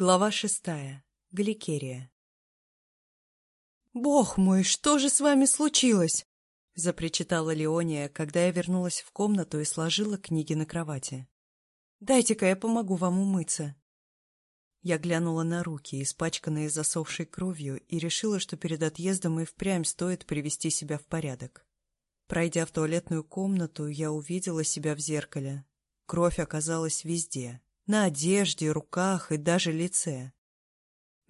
Глава шестая. Гликерия. «Бог мой, что же с вами случилось?» — запричитала Леония, когда я вернулась в комнату и сложила книги на кровати. «Дайте-ка я помогу вам умыться». Я глянула на руки, испачканные засохшей кровью, и решила, что перед отъездом и впрямь стоит привести себя в порядок. Пройдя в туалетную комнату, я увидела себя в зеркале. Кровь оказалась везде на одежде, руках и даже лице.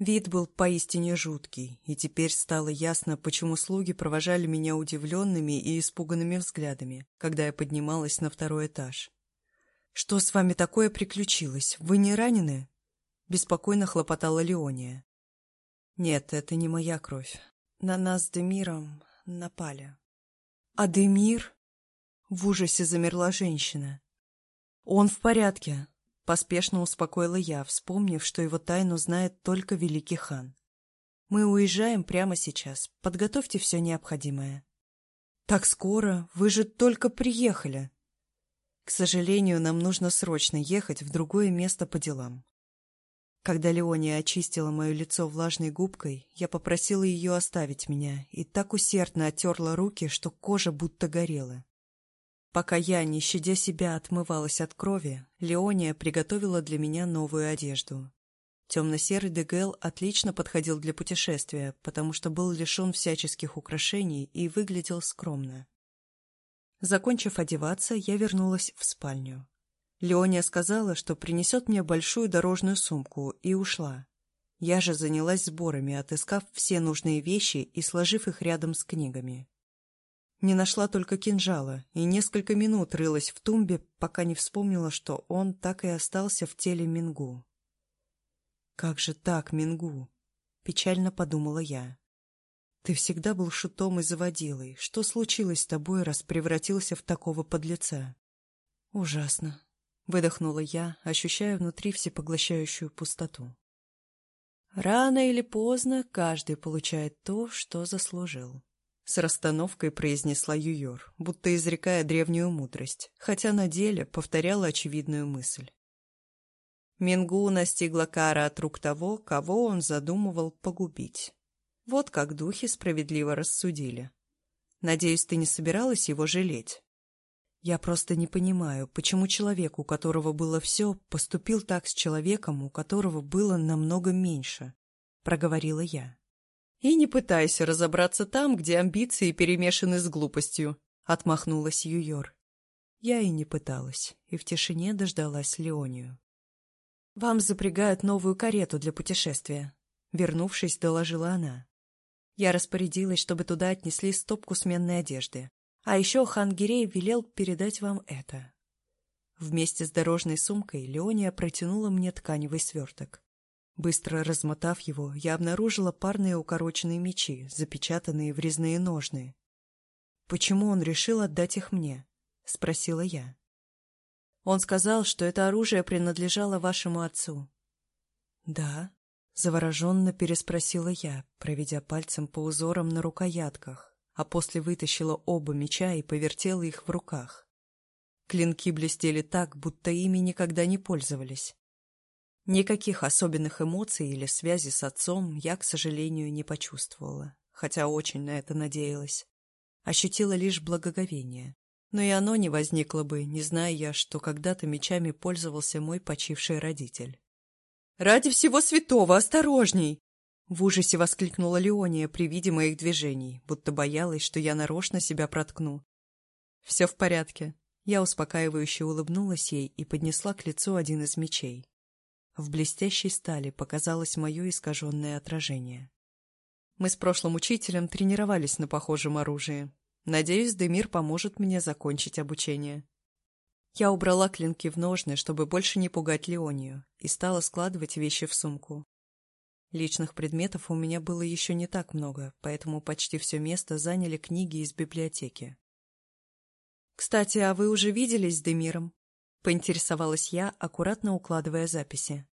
Вид был поистине жуткий, и теперь стало ясно, почему слуги провожали меня удивленными и испуганными взглядами, когда я поднималась на второй этаж. «Что с вами такое приключилось? Вы не ранены?» Беспокойно хлопотала Леония. «Нет, это не моя кровь. На нас с Демиром напали». «А Демир?» В ужасе замерла женщина. «Он в порядке. Поспешно успокоила я, вспомнив, что его тайну знает только великий хан. «Мы уезжаем прямо сейчас. Подготовьте все необходимое». «Так скоро? Вы же только приехали!» «К сожалению, нам нужно срочно ехать в другое место по делам». Когда Леония очистила мое лицо влажной губкой, я попросила ее оставить меня и так усердно оттерла руки, что кожа будто горела. Пока я, не щадя себя, отмывалась от крови, Леония приготовила для меня новую одежду. Темно-серый дегел отлично подходил для путешествия, потому что был лишен всяческих украшений и выглядел скромно. Закончив одеваться, я вернулась в спальню. Леония сказала, что принесет мне большую дорожную сумку, и ушла. Я же занялась сборами, отыскав все нужные вещи и сложив их рядом с книгами. Не нашла только кинжала и несколько минут рылась в тумбе, пока не вспомнила, что он так и остался в теле Мингу. «Как же так, Мингу?» — печально подумала я. «Ты всегда был шутом и заводилой. Что случилось с тобой, раз превратился в такого подлеца?» «Ужасно», — выдохнула я, ощущая внутри всепоглощающую пустоту. «Рано или поздно каждый получает то, что заслужил», с расстановкой произнесла Юйор, будто изрекая древнюю мудрость, хотя на деле повторяла очевидную мысль. Мингу настигла кара от рук того, кого он задумывал погубить. Вот как духи справедливо рассудили. Надеюсь, ты не собиралась его жалеть? Я просто не понимаю, почему человек, у которого было все, поступил так с человеком, у которого было намного меньше, — проговорила я. «И не пытайся разобраться там, где амбиции перемешаны с глупостью», — отмахнулась Юйор. Я и не пыталась, и в тишине дождалась Леонию. «Вам запрягают новую карету для путешествия», — вернувшись, доложила она. Я распорядилась, чтобы туда отнесли стопку сменной одежды. А еще хан Гирей велел передать вам это. Вместе с дорожной сумкой Леония протянула мне тканевый сверток. Быстро размотав его, я обнаружила парные укороченные мечи, запечатанные в резные ножны. «Почему он решил отдать их мне?» — спросила я. «Он сказал, что это оружие принадлежало вашему отцу». «Да?» — завороженно переспросила я, проведя пальцем по узорам на рукоятках, а после вытащила оба меча и повертела их в руках. Клинки блестели так, будто ими никогда не пользовались. Никаких особенных эмоций или связи с отцом я, к сожалению, не почувствовала, хотя очень на это надеялась. Ощутила лишь благоговение. Но и оно не возникло бы, не зная я, что когда-то мечами пользовался мой почивший родитель. «Ради всего святого, осторожней!» В ужасе воскликнула Леония при виде моих движений, будто боялась, что я нарочно себя проткну. «Все в порядке». Я успокаивающе улыбнулась ей и поднесла к лицу один из мечей. В блестящей стали показалось мое искаженное отражение. Мы с прошлым учителем тренировались на похожем оружии. Надеюсь, Демир поможет мне закончить обучение. Я убрала клинки в ножны, чтобы больше не пугать Леонию, и стала складывать вещи в сумку. Личных предметов у меня было еще не так много, поэтому почти все место заняли книги из библиотеки. «Кстати, а вы уже виделись с Демиром?» — поинтересовалась я, аккуратно укладывая записи.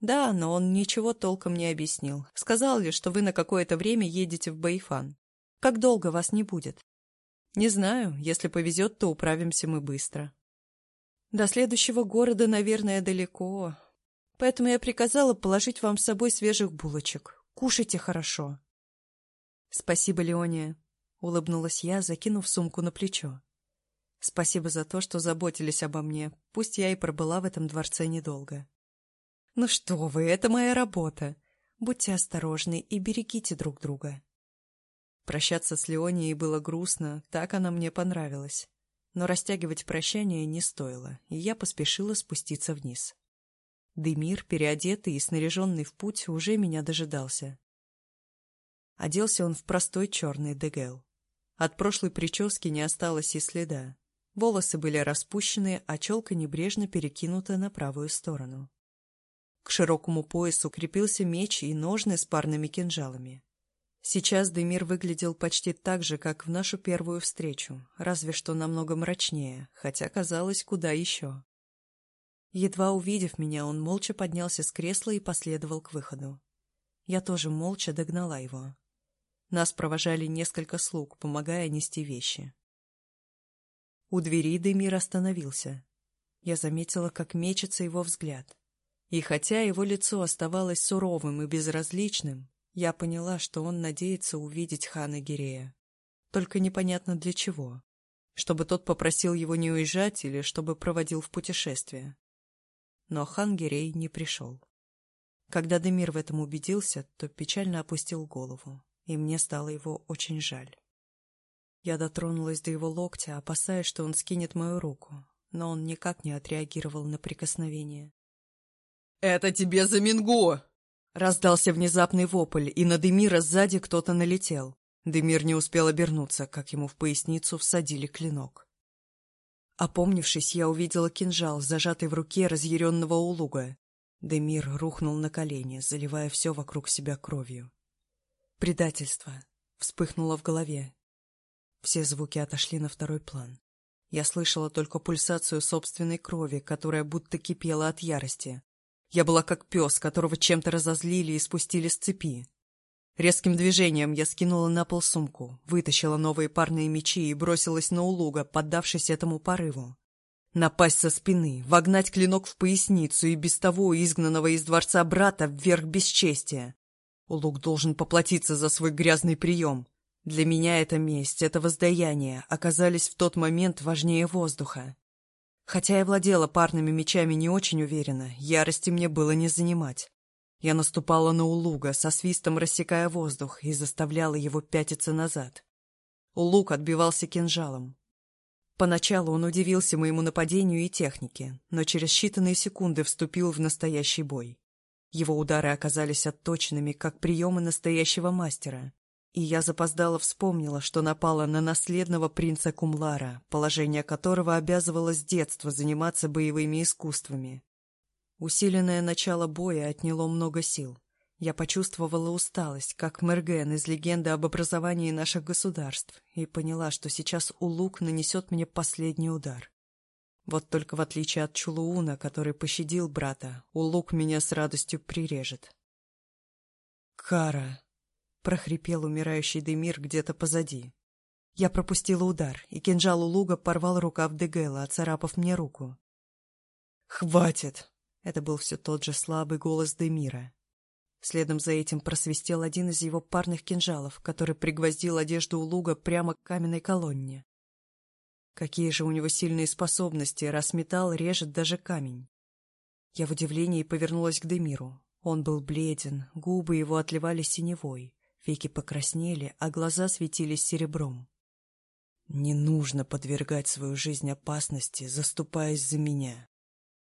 Да, но он ничего толком не объяснил. Сказал лишь, что вы на какое-то время едете в Бэйфан. Как долго вас не будет? Не знаю, если повезет, то управимся мы быстро. До следующего города, наверное, далеко. поэтому я приказала положить вам с собой свежих булочек. Кушайте хорошо. Спасибо, Леония, — улыбнулась я, закинув сумку на плечо. Спасибо за то, что заботились обо мне, пусть я и пробыла в этом дворце недолго. Ну что вы, это моя работа. Будьте осторожны и берегите друг друга. Прощаться с Леонией было грустно, так она мне понравилась. Но растягивать прощание не стоило, и я поспешила спуститься вниз. Демир, переодетый и снаряженный в путь, уже меня дожидался. Оделся он в простой черный дегел. От прошлой прически не осталось и следа. Волосы были распущены, а челка небрежно перекинута на правую сторону. К широкому поясу крепился меч и ножны с парными кинжалами. Сейчас Демир выглядел почти так же, как в нашу первую встречу, разве что намного мрачнее, хотя казалось, куда еще. Едва увидев меня, он молча поднялся с кресла и последовал к выходу. Я тоже молча догнала его. Нас провожали несколько слуг, помогая нести вещи. У двери Демир остановился. Я заметила, как мечется его взгляд. И хотя его лицо оставалось суровым и безразличным, я поняла, что он надеется увидеть хана Гирея. Только непонятно для чего. Чтобы тот попросил его не уезжать или чтобы проводил в путешествие. Но хан Гирей не пришел. Когда Демир в этом убедился, то печально опустил голову, и мне стало его очень жаль. Я дотронулась до его локтя, опасаясь, что он скинет мою руку, но он никак не отреагировал на прикосновение. «Это тебе за Мингу!» Раздался внезапный вопль, и на Демира сзади кто-то налетел. Демир не успел обернуться, как ему в поясницу всадили клинок. Опомнившись, я увидела кинжал, зажатый в руке разъяренного улуга. Демир рухнул на колени, заливая все вокруг себя кровью. «Предательство!» — вспыхнуло в голове. Все звуки отошли на второй план. Я слышала только пульсацию собственной крови, которая будто кипела от ярости. Я была как пес, которого чем-то разозлили и спустили с цепи. Резким движением я скинула на пол сумку, вытащила новые парные мечи и бросилась на улуга, поддавшись этому порыву. Напасть со спины, вогнать клинок в поясницу и без того изгнанного из дворца брата вверх бесчестия. Улуг должен поплатиться за свой грязный прием. Для меня эта месть, это воздаяние оказались в тот момент важнее воздуха. Хотя я владела парными мечами не очень уверенно, ярости мне было не занимать. Я наступала на Улуга, со свистом рассекая воздух, и заставляла его пятиться назад. Улуг отбивался кинжалом. Поначалу он удивился моему нападению и технике, но через считанные секунды вступил в настоящий бой. Его удары оказались отточенными, как приемы настоящего мастера. И я запоздало вспомнила, что напала на наследного принца Кумлара, положение которого обязывало с детства заниматься боевыми искусствами. Усиленное начало боя отняло много сил. Я почувствовала усталость, как Мерген из легенды об образовании наших государств, и поняла, что сейчас Улук нанесет мне последний удар. Вот только в отличие от Чулууна, который пощадил брата, Улук меня с радостью прирежет. «Кара!» Прохрипел умирающий Демир где-то позади. Я пропустила удар, и кинжал у луга порвал рукав Дегела, оцарапав мне руку. «Хватит!» — это был все тот же слабый голос Демира. Следом за этим просвистел один из его парных кинжалов, который пригвоздил одежду у луга прямо к каменной колонне. Какие же у него сильные способности, раз металл режет даже камень. Я в удивлении повернулась к Демиру. Он был бледен, губы его отливали синевой. Веки покраснели, а глаза светились серебром. «Не нужно подвергать свою жизнь опасности, заступаясь за меня!»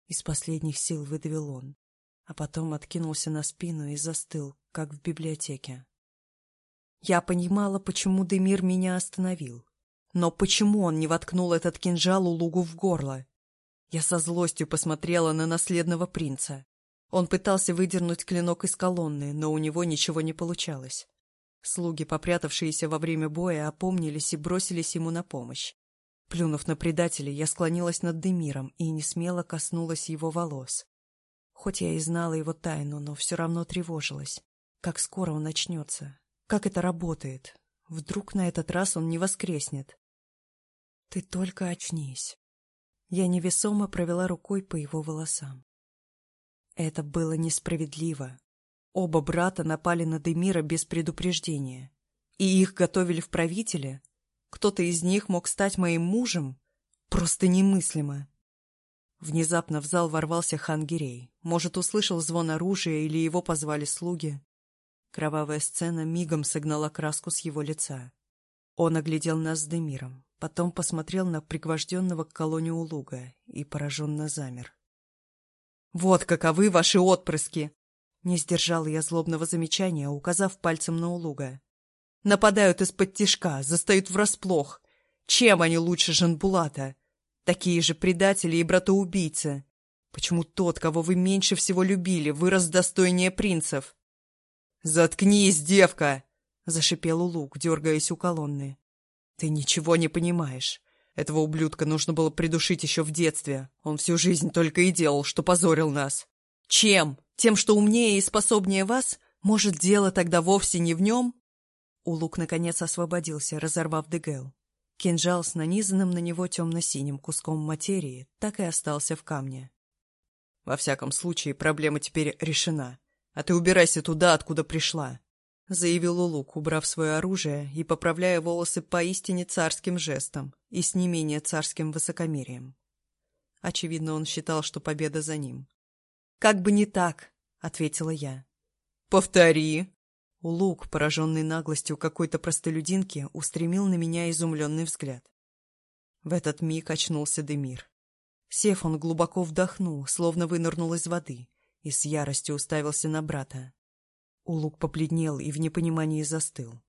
Из последних сил выдавил он, а потом откинулся на спину и застыл, как в библиотеке. Я понимала, почему Демир меня остановил. Но почему он не воткнул этот кинжал у лугу в горло? Я со злостью посмотрела на наследного принца. Он пытался выдернуть клинок из колонны, но у него ничего не получалось. Слуги, попрятавшиеся во время боя, опомнились и бросились ему на помощь. Плюнув на предателя, я склонилась над Демиром и не смело коснулась его волос. Хоть я и знала его тайну, но все равно тревожилась. Как скоро он начнется? Как это работает? Вдруг на этот раз он не воскреснет? Ты только очнись. Я невесомо провела рукой по его волосам. Это было несправедливо. Оба брата напали на Демира без предупреждения. И их готовили в правителе? Кто-то из них мог стать моим мужем? Просто немыслимо. Внезапно в зал ворвался хан Гирей. Может, услышал звон оружия или его позвали слуги. Кровавая сцена мигом согнала краску с его лица. Он оглядел нас с Демиром, потом посмотрел на пригвожденного к колонне луга и пораженно замер. «Вот каковы ваши отпрыски!» Не сдержал я злобного замечания, указав пальцем на Улуга. «Нападают из-под тишка, застают врасплох. Чем они лучше Жанбулата? Такие же предатели и братоубийцы. Почему тот, кого вы меньше всего любили, вырос достойнее принцев?» «Заткнись, девка!» — зашипел Улук, дергаясь у колонны. «Ты ничего не понимаешь. Этого ублюдка нужно было придушить еще в детстве. Он всю жизнь только и делал, что позорил нас. Чем? Тем, что умнее и способнее вас? Может, дело тогда вовсе не в нем?» Улук наконец освободился, разорвав Дегел. Кинжал с нанизанным на него темно-синим куском материи так и остался в камне. «Во всяком случае, проблема теперь решена. А ты убирайся туда, откуда пришла. — заявил Улук, убрав свое оружие и поправляя волосы поистине царским жестом и с не менее царским высокомерием. Очевидно, он считал, что победа за ним. «Как бы не так», — ответила я. «Повтори!» Улук, пораженный наглостью какой-то простолюдинки, устремил на меня изумленный взгляд. В этот миг очнулся Демир. Сев, он глубоко вдохнул, словно вынырнул из воды, и с яростью уставился на брата. Улук побледнел и в непонимании застыл.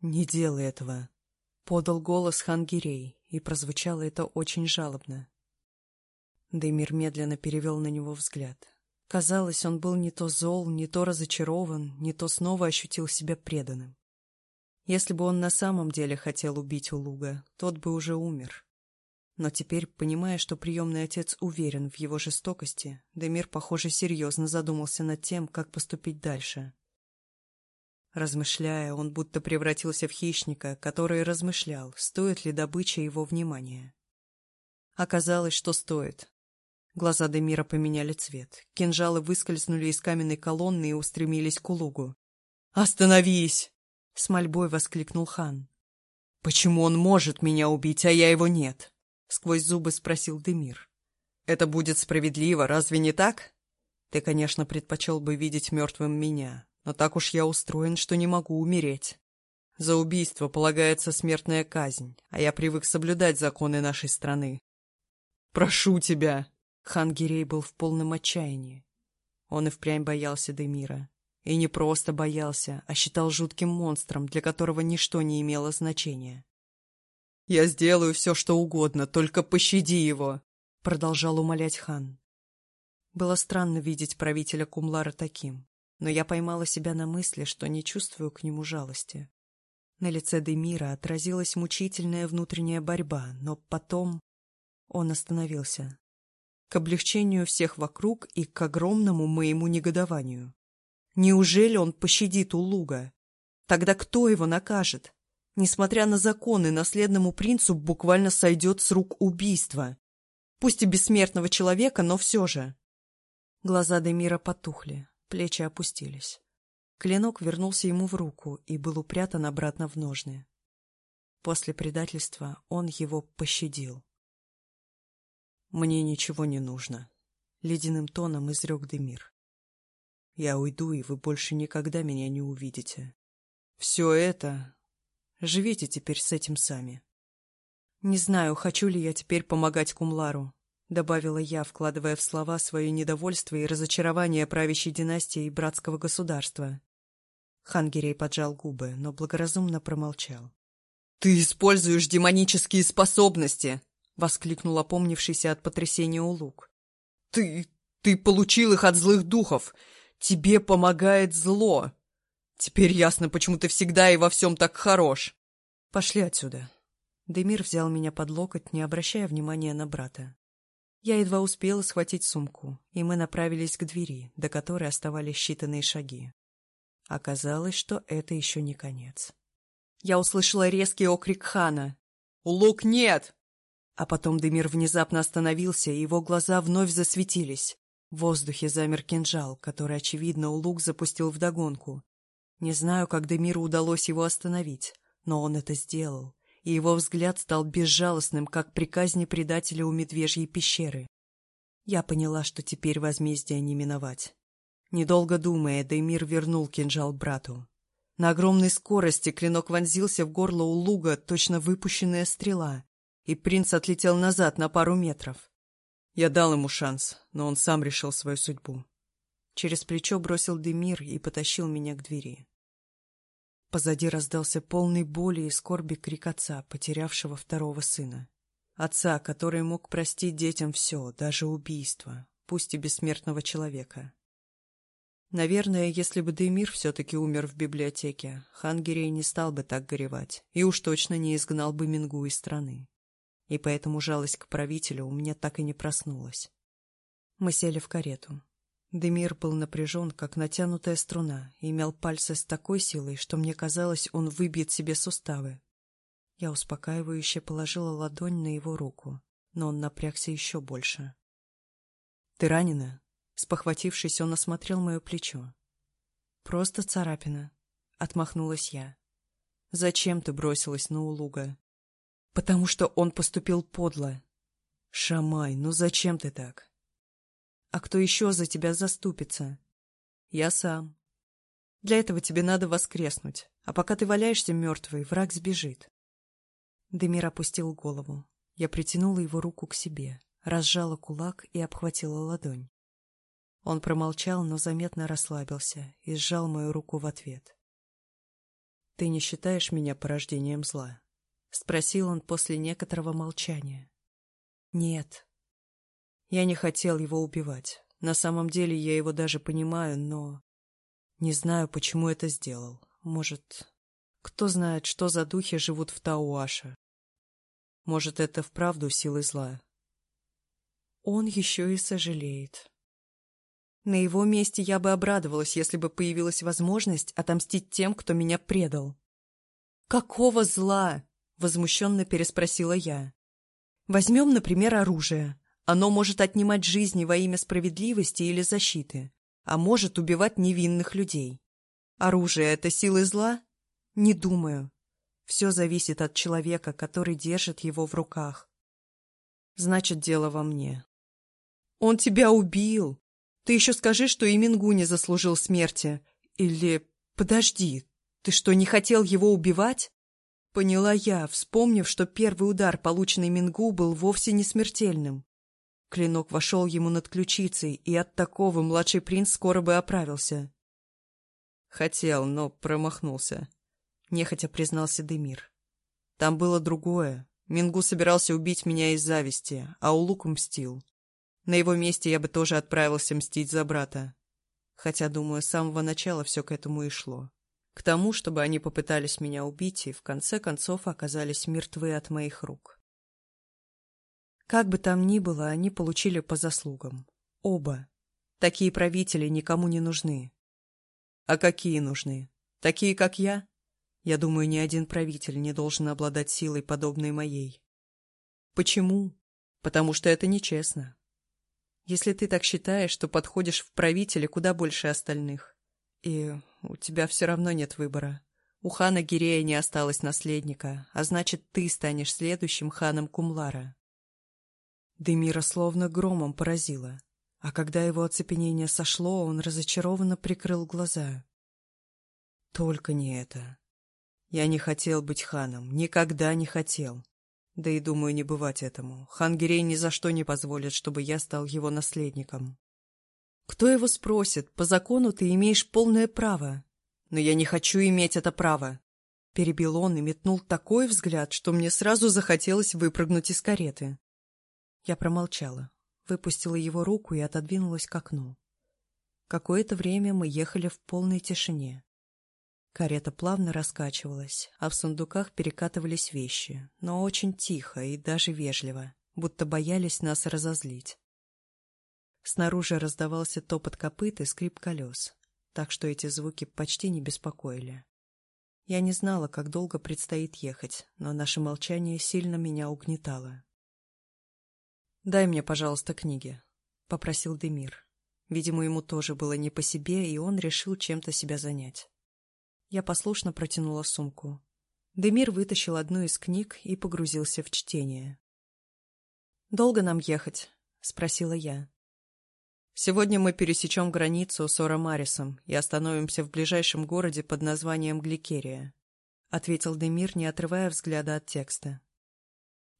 «Не делай этого», — подал голос Хангирей, и прозвучало это очень жалобно. Демир медленно перевел на него взгляд. Казалось, он был не то зол, не то разочарован, не то снова ощутил себя преданным. Если бы он на самом деле хотел убить Улуга, тот бы уже умер. Но теперь, понимая, что приемный отец уверен в его жестокости, Демир, похоже, серьезно задумался над тем, как поступить дальше. Размышляя, он будто превратился в хищника, который размышлял, стоит ли добыча его внимания. Оказалось, что стоит. Глаза Демира поменяли цвет. Кинжалы выскользнули из каменной колонны и устремились к лугу. «Остановись!» — с мольбой воскликнул хан. «Почему он может меня убить, а я его нет?» сквозь зубы спросил Демир. Это будет справедливо, разве не так? Ты, конечно, предпочел бы видеть мертвым меня, но так уж я устроен, что не могу умереть. За убийство полагается смертная казнь, а я привык соблюдать законы нашей страны. Прошу тебя! Хан Гирей был в полном отчаянии. Он и впрямь боялся Демира. И не просто боялся, а считал жутким монстром, для которого ничто не имело значения. «Я сделаю все, что угодно, только пощади его!» — продолжал умолять хан. Было странно видеть правителя Кумлара таким, но я поймала себя на мысли, что не чувствую к нему жалости. На лице Демира отразилась мучительная внутренняя борьба, но потом он остановился. К облегчению всех вокруг и к огромному моему негодованию. Неужели он пощадит Улуга? Тогда кто его накажет? Несмотря на законы, наследному принцу буквально сойдет с рук убийство. Пусть и бессмертного человека, но все же. Глаза Демира потухли, плечи опустились. Клинок вернулся ему в руку и был упрятан обратно в ножны. После предательства он его пощадил. «Мне ничего не нужно», — ледяным тоном изрек Демир. «Я уйду, и вы больше никогда меня не увидите. Все это Живите теперь с этим сами. Не знаю, хочу ли я теперь помогать Кумлару, добавила я, вкладывая в слова свое недовольство и разочарование правящей династии и братского государства. Хангерей поджал губы, но благоразумно промолчал. «Ты используешь демонические способности!» — воскликнул опомнившийся от потрясения Улук. «Ты... ты получил их от злых духов! Тебе помогает зло!» Теперь ясно, почему ты всегда и во всем так хорош. Пошли отсюда. Демир взял меня под локоть, не обращая внимания на брата. Я едва успела схватить сумку, и мы направились к двери, до которой оставались считанные шаги. Оказалось, что это еще не конец. Я услышала резкий окрик хана. «Лук нет!» А потом Демир внезапно остановился, и его глаза вновь засветились. В воздухе замер кинжал, который, очевидно, Улук запустил вдогонку. Не знаю, как Демиру удалось его остановить, но он это сделал, и его взгляд стал безжалостным, как при казни предателя у медвежьей пещеры. Я поняла, что теперь возмездия не миновать. Недолго думая, Деймир вернул кинжал брату. На огромной скорости клинок вонзился в горло у луга, точно выпущенная стрела, и принц отлетел назад на пару метров. Я дал ему шанс, но он сам решил свою судьбу. Через плечо бросил Демир и потащил меня к двери. Позади раздался полный боли и скорби крик отца, потерявшего второго сына. Отца, который мог простить детям все, даже убийство, пусть и бессмертного человека. Наверное, если бы Демир все-таки умер в библиотеке, Хангерей не стал бы так горевать и уж точно не изгнал бы Мингу из страны. И поэтому жалость к правителю у меня так и не проснулась. Мы сели в карету. Демир был напряжен, как натянутая струна, и имел пальцы с такой силой, что мне казалось, он выбьет себе суставы, я успокаивающе положила ладонь на его руку, но он напрягся еще больше. «Ты ранена?» Спохватившись, он осмотрел мое плечо. «Просто царапина», — отмахнулась я. «Зачем ты бросилась на Улуга?» «Потому что он поступил подло». «Шамай, ну зачем ты так?» «А кто еще за тебя заступится?» «Я сам. Для этого тебе надо воскреснуть, а пока ты валяешься мертвый, враг сбежит. Демир опустил голову. Я притянула его руку к себе, разжала кулак и обхватила ладонь. Он промолчал, но заметно расслабился и сжал мою руку в ответ. «Ты не считаешь меня порождением зла?» — спросил он после некоторого молчания. «Нет». Я не хотел его убивать. На самом деле я его даже понимаю, но... Не знаю, почему это сделал. Может, кто знает, что за духи живут в Тауаша. Может, это вправду силы зла. Он еще и сожалеет. На его месте я бы обрадовалась, если бы появилась возможность отомстить тем, кто меня предал. «Какого зла?» — возмущенно переспросила я. «Возьмем, например, оружие. Оно может отнимать жизни во имя справедливости или защиты, а может убивать невинных людей. Оружие — это силы зла? Не думаю. Все зависит от человека, который держит его в руках. Значит, дело во мне. Он тебя убил. Ты еще скажи, что и Мингу не заслужил смерти. Или... Подожди, ты что, не хотел его убивать? Поняла я, вспомнив, что первый удар, полученный Мингу, был вовсе не смертельным. Клинок вошел ему над ключицей, и от такого младший принц скоро бы оправился. Хотел, но промахнулся нехотя признался Демир. Там было другое. Мингу собирался убить меня из зависти, а Улук мстил. На его месте я бы тоже отправился мстить за брата. Хотя, думаю, с самого начала все к этому и шло. К тому, чтобы они попытались меня убить и в конце концов оказались мертвы от моих рук. Как бы там ни было, они получили по заслугам. Оба. Такие правители никому не нужны. А какие нужны? Такие, как я? Я думаю, ни один правитель не должен обладать силой, подобной моей. Почему? Потому что это нечестно. Если ты так считаешь, то подходишь в правители куда больше остальных. И у тебя все равно нет выбора. У хана Гирея не осталось наследника, а значит, ты станешь следующим ханом Кумлара. Демира словно громом поразила, а когда его оцепенение сошло, он разочарованно прикрыл глаза. Только не это. Я не хотел быть ханом, никогда не хотел. Да и думаю, не бывать этому. Хан Гирей ни за что не позволит, чтобы я стал его наследником. Кто его спросит? По закону ты имеешь полное право. Но я не хочу иметь это право. Перебил он и метнул такой взгляд, что мне сразу захотелось выпрыгнуть из кареты. Я промолчала, выпустила его руку и отодвинулась к окну. Какое-то время мы ехали в полной тишине. Карета плавно раскачивалась, а в сундуках перекатывались вещи, но очень тихо и даже вежливо, будто боялись нас разозлить. Снаружи раздавался топот копыт и скрип колес, так что эти звуки почти не беспокоили. Я не знала, как долго предстоит ехать, но наше молчание сильно меня угнетало. «Дай мне, пожалуйста, книги», — попросил Демир. Видимо, ему тоже было не по себе, и он решил чем-то себя занять. Я послушно протянула сумку. Демир вытащил одну из книг и погрузился в чтение. «Долго нам ехать?» — спросила я. «Сегодня мы пересечем границу с Оромарисом и остановимся в ближайшем городе под названием Гликерия», — ответил Демир, не отрывая взгляда от текста.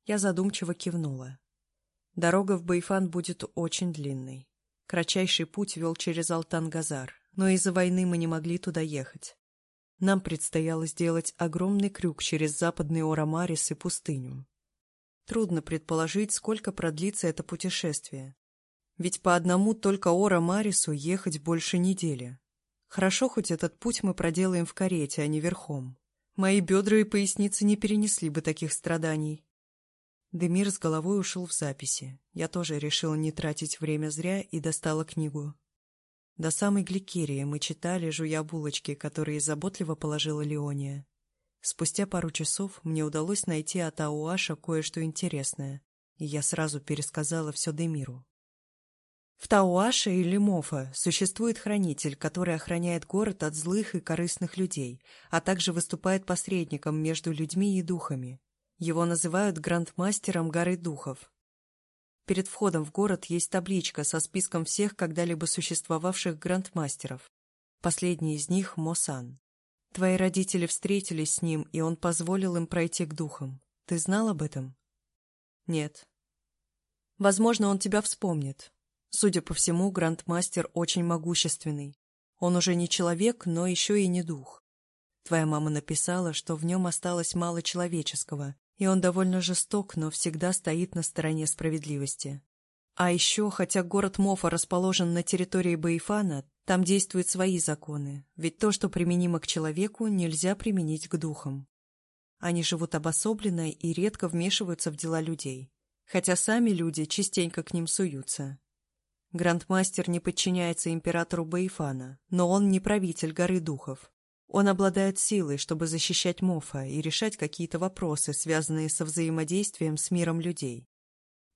Я задумчиво кивнула. Дорога в Байфан будет очень длинной. Кратчайший путь вел через Алтан-Газар, но из-за войны мы не могли туда ехать. Нам предстояло сделать огромный крюк через западный Оромарис и пустыню. Трудно предположить, сколько продлится это путешествие. Ведь по одному только Ора Марису ехать больше недели. Хорошо, хоть этот путь мы проделаем в карете, а не верхом. Мои бедра и поясницы не перенесли бы таких страданий. Демир с головой ушел в записи. Я тоже решила не тратить время зря и достала книгу. До самой гликерии мы читали, жуя булочки, которые заботливо положила Леония. Спустя пару часов мне удалось найти от Ауаша кое-что интересное, и я сразу пересказала все Демиру. В Тауаше или Мофа существует хранитель, который охраняет город от злых и корыстных людей, а также выступает посредником между людьми и духами. Его называют грандмастером горы духов. Перед входом в город есть табличка со списком всех когда-либо существовавших грандмастеров. Последний из них — Мосан. Твои родители встретились с ним, и он позволил им пройти к духам. Ты знал об этом? Нет. Возможно, он тебя вспомнит. Судя по всему, Грандмастер очень могущественный. Он уже не человек, но еще и не дух. Твоя мама написала, что в нем осталось мало человеческого, и он довольно жесток, но всегда стоит на стороне справедливости. А еще, хотя город Мофа расположен на территории Баифана, там действуют свои законы, ведь то, что применимо к человеку, нельзя применить к духам. Они живут обособленно и редко вмешиваются в дела людей, хотя сами люди частенько к ним суются. Грандмастер не подчиняется императору Баифана, но он не правитель горы духов. Он обладает силой, чтобы защищать Мофа и решать какие-то вопросы, связанные со взаимодействием с миром людей.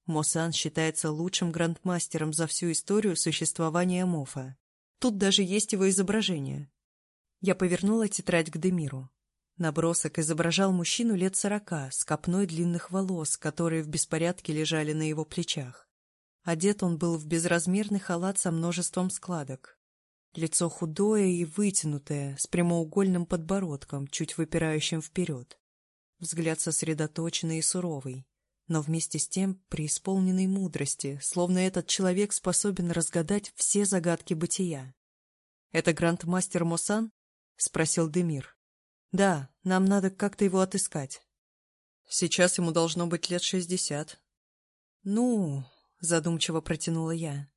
Мосан считается лучшим грандмастером за всю историю существования Мофа. Тут даже есть его изображение. Я повернула тетрадь к Демиру. Набросок изображал мужчину лет сорока с копной длинных волос, которые в беспорядке лежали на его плечах. Одет он был в безразмерный халат со множеством складок. Лицо худое и вытянутое, с прямоугольным подбородком, чуть выпирающим вперед. Взгляд сосредоточенный и суровый, но вместе с тем преисполненный мудрости, словно этот человек способен разгадать все загадки бытия. «Это грандмастер Мосан?» — спросил Демир. «Да, нам надо как-то его отыскать». «Сейчас ему должно быть лет шестьдесят». «Ну...» — задумчиво протянула я.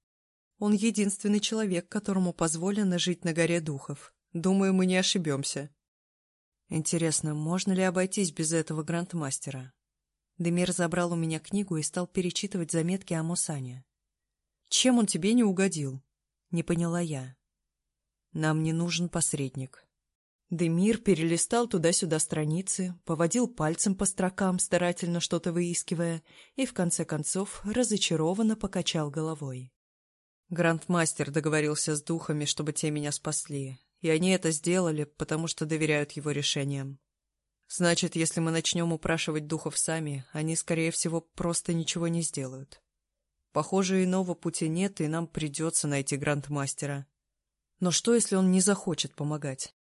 «Он единственный человек, которому позволено жить на горе духов. Думаю, мы не ошибемся». «Интересно, можно ли обойтись без этого грандмастера?» Демир забрал у меня книгу и стал перечитывать заметки о Мусане. «Чем он тебе не угодил?» Не поняла я. «Нам не нужен посредник». Демир перелистал туда-сюда страницы, поводил пальцем по строкам, старательно что-то выискивая, и в конце концов разочарованно покачал головой. Грандмастер договорился с духами, чтобы те меня спасли, и они это сделали, потому что доверяют его решениям. Значит, если мы начнем упрашивать духов сами, они, скорее всего, просто ничего не сделают. Похоже, иного пути нет, и нам придется найти грандмастера. Но что, если он не захочет помогать?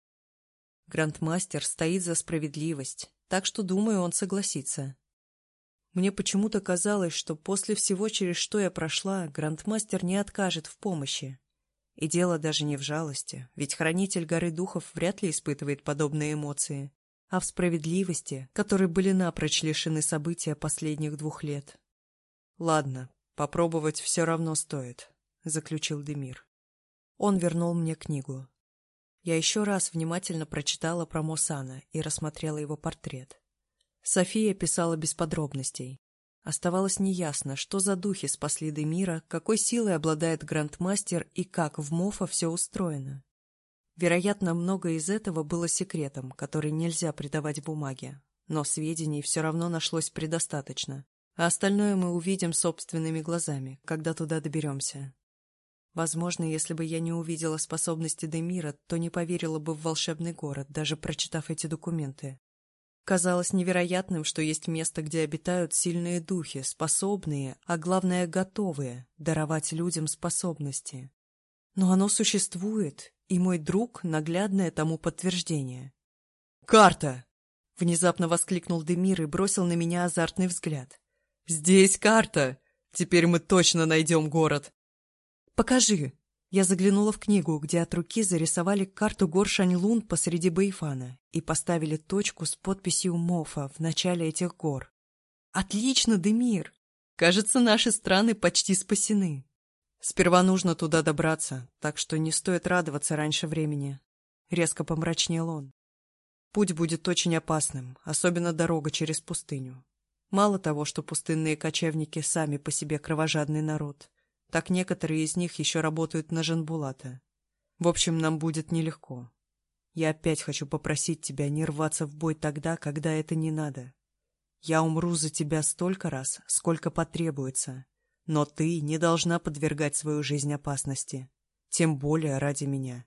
Грандмастер стоит за справедливость, так что, думаю, он согласится. Мне почему-то казалось, что после всего, через что я прошла, грандмастер не откажет в помощи. И дело даже не в жалости, ведь хранитель горы духов вряд ли испытывает подобные эмоции а в справедливости, которой были напрочь лишены события последних двух лет. «Ладно, попробовать все равно стоит», — заключил Демир. Он вернул мне книгу. Я еще раз внимательно прочитала про Мосана и рассмотрела его портрет. София писала без подробностей. Оставалось неясно, что за духи спасли Демира, какой силой обладает Грандмастер и как в Мофа все устроено. Вероятно, многое из этого было секретом, который нельзя придавать бумаге. Но сведений все равно нашлось предостаточно. А остальное мы увидим собственными глазами, когда туда доберемся. Возможно, если бы я не увидела способности Демира, то не поверила бы в волшебный город, даже прочитав эти документы. Казалось невероятным, что есть место, где обитают сильные духи, способные, а главное, готовые даровать людям способности. Но оно существует, и мой друг — наглядное тому подтверждение. «Карта!» — внезапно воскликнул Демир и бросил на меня азартный взгляд. «Здесь карта! Теперь мы точно найдем город!» «Покажи!» Я заглянула в книгу, где от руки зарисовали карту гор Шаньлун посреди Баифана и поставили точку с подписью МОФа в начале этих гор. «Отлично, Демир! Кажется, наши страны почти спасены!» «Сперва нужно туда добраться, так что не стоит радоваться раньше времени», — резко помрачнел он. «Путь будет очень опасным, особенно дорога через пустыню. Мало того, что пустынные кочевники сами по себе кровожадный народ, так некоторые из них еще работают на Жанбулата. В общем, нам будет нелегко. Я опять хочу попросить тебя не рваться в бой тогда, когда это не надо. Я умру за тебя столько раз, сколько потребуется, но ты не должна подвергать свою жизнь опасности, тем более ради меня.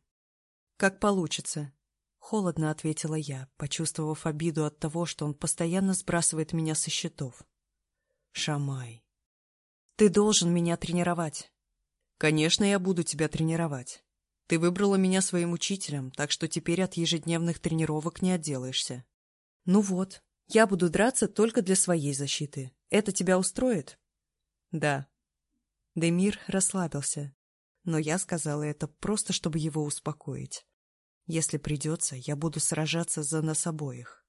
Как получится. Холодно ответила я, почувствовав обиду от того, что он постоянно сбрасывает меня со счетов. Шамай. Ты должен меня тренировать. Конечно, я буду тебя тренировать. Ты выбрала меня своим учителем, так что теперь от ежедневных тренировок не отделаешься. Ну вот, я буду драться только для своей защиты. Это тебя устроит? Да. Демир расслабился, но я сказала это просто, чтобы его успокоить. Если придется, я буду сражаться за нас обоих.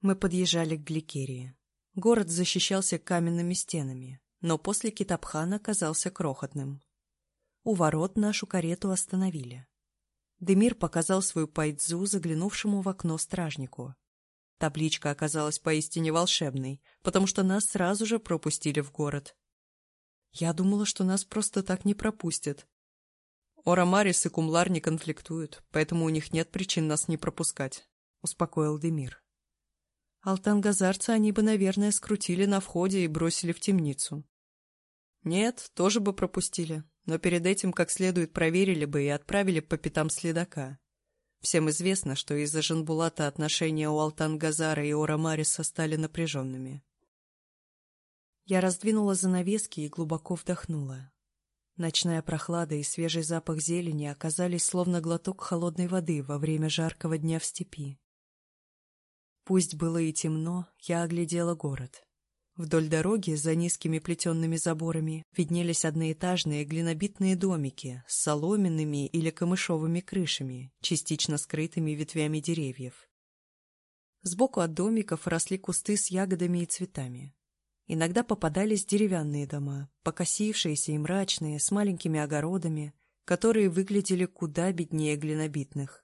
Мы подъезжали к Гликерии. Город защищался каменными стенами но после Китабхана казался крохотным. У ворот нашу карету остановили. Демир показал свою пайдзу заглянувшему в окно стражнику. Табличка оказалась поистине волшебной, потому что нас сразу же пропустили в город. Я думала, что нас просто так не пропустят. Орамарис и Кумлар не конфликтуют, поэтому у них нет причин нас не пропускать, — успокоил Демир. Алтангазарца они бы, наверное, скрутили на входе и бросили в темницу. Нет, тоже бы пропустили, но перед этим как следует проверили бы и отправили по пятам следака. Всем известно, что из-за Жанбулата отношения у Алтангазара и Орамариса стали напряженными. Я раздвинула занавески и глубоко вдохнула. Ночная прохлада и свежий запах зелени оказались словно глоток холодной воды во время жаркого дня в степи. Пусть было и темно, я оглядела город. Вдоль дороги, за низкими плетенными заборами, виднелись одноэтажные глинобитные домики с соломенными или камышовыми крышами, частично скрытыми ветвями деревьев. Сбоку от домиков росли кусты с ягодами и цветами. Иногда попадались деревянные дома, покосившиеся и мрачные, с маленькими огородами, которые выглядели куда беднее глинобитных.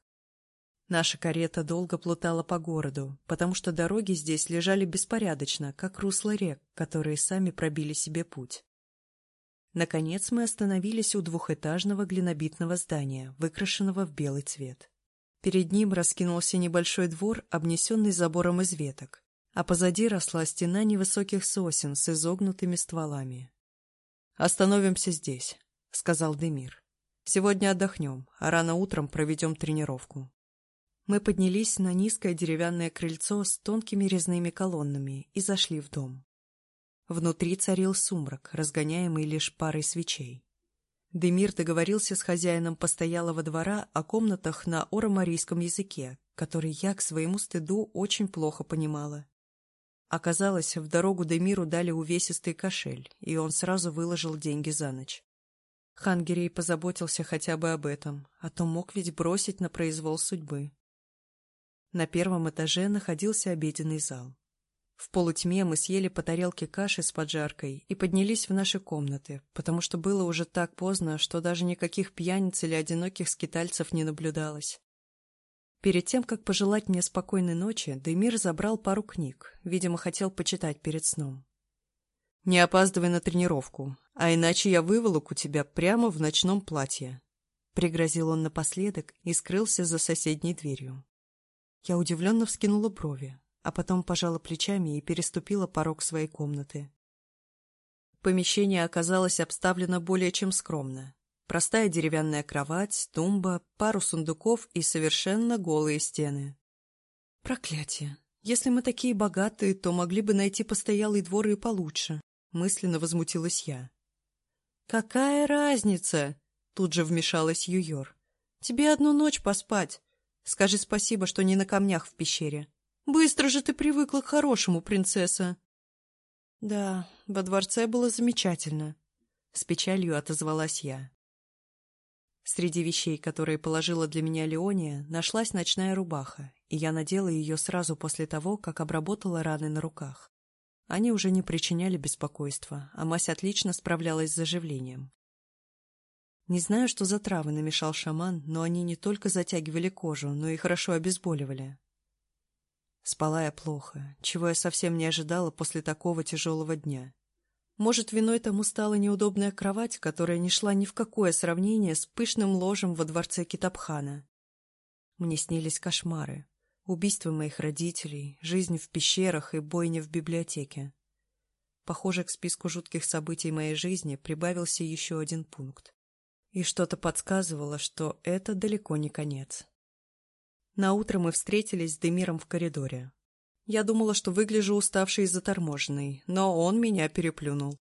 Наша карета долго плутала по городу, потому что дороги здесь лежали беспорядочно, как русло рек, которые сами пробили себе путь. Наконец мы остановились у двухэтажного глинобитного здания, выкрашенного в белый цвет. Перед ним раскинулся небольшой двор, обнесенный забором из веток, а позади росла стена невысоких сосен с изогнутыми стволами. «Остановимся здесь», — сказал Демир. «Сегодня отдохнем, а рано утром проведем тренировку». Мы поднялись на низкое деревянное крыльцо с тонкими резными колоннами и зашли в дом. Внутри царил сумрак, разгоняемый лишь парой свечей. Демир договорился с хозяином постоялого двора о комнатах на оромарийском языке, который я, к своему стыду, очень плохо понимала. Оказалось, в дорогу Демиру дали увесистый кошель, и он сразу выложил деньги за ночь. Хангерей позаботился хотя бы об этом, а то мог ведь бросить на произвол судьбы. На первом этаже находился обеденный зал. В полутьме мы съели по тарелке каши с поджаркой и поднялись в наши комнаты, потому что было уже так поздно, что даже никаких пьяниц или одиноких скитальцев не наблюдалось. Перед тем, как пожелать мне спокойной ночи, Демир забрал пару книг, видимо, хотел почитать перед сном. «Не опаздывай на тренировку, а иначе я выволоку тебя прямо в ночном платье», — пригрозил он напоследок и скрылся за соседней дверью. Я удивленно вскинула брови, а потом пожала плечами и переступила порог своей комнаты. Помещение оказалось обставлено более чем скромно. Простая деревянная кровать, тумба, пару сундуков и совершенно голые стены. Проклятие! Если мы такие богатые, то могли бы найти постоялый двор и получше. Мысленно возмутилась я. «Какая разница?» — тут же вмешалась Юйор. «Тебе одну ночь поспать. Скажи спасибо, что не на камнях в пещере. Быстро же ты привыкла к хорошему, принцесса!» «Да, во дворце было замечательно», — с печалью отозвалась я. Среди вещей, которые положила для меня Леония, нашлась ночная рубаха, и я надела ее сразу после того, как обработала раны на руках. Они уже не причиняли беспокойства, а мазь отлично справлялась с заживлением. Не знаю, что за травы намешал шаман, но они не только затягивали кожу, но и хорошо обезболивали. Спала я плохо, чего я совсем не ожидала после такого тяжелого дня. Может, виной тому стала неудобная кровать, которая не шла ни в какое сравнение с пышным ложем во дворце Китабхана. Мне снились кошмары. Убийство моих родителей, жизнь в пещерах и бойня в библиотеке. Похоже, к списку жутких событий моей жизни прибавился еще один пункт. И что-то подсказывало, что это далеко не конец. Наутро мы встретились с Демиром в коридоре. Я думала, что выгляжу уставшей и заторможенной, но он меня переплюнул.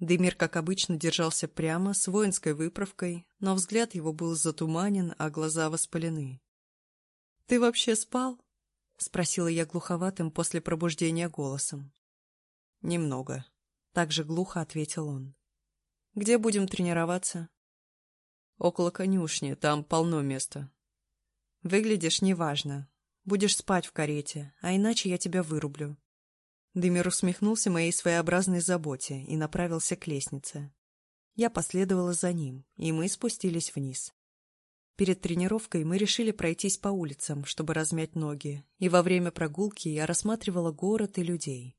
Демир, как обычно, держался прямо, с воинской выправкой, но взгляд его был затуманен, а глаза воспалены. «Ты вообще спал?» — спросила я глуховатым после пробуждения голосом. «Немного», — так же глухо ответил он. «Где будем тренироваться?» «Около конюшни, там полно места». «Выглядишь неважно. Будешь спать в карете, а иначе я тебя вырублю». Демир усмехнулся моей своеобразной заботе и направился к лестнице. Я последовала за ним, и мы спустились вниз. Перед тренировкой мы решили пройтись по улицам, чтобы размять ноги, и во время прогулки я рассматривала город и людей.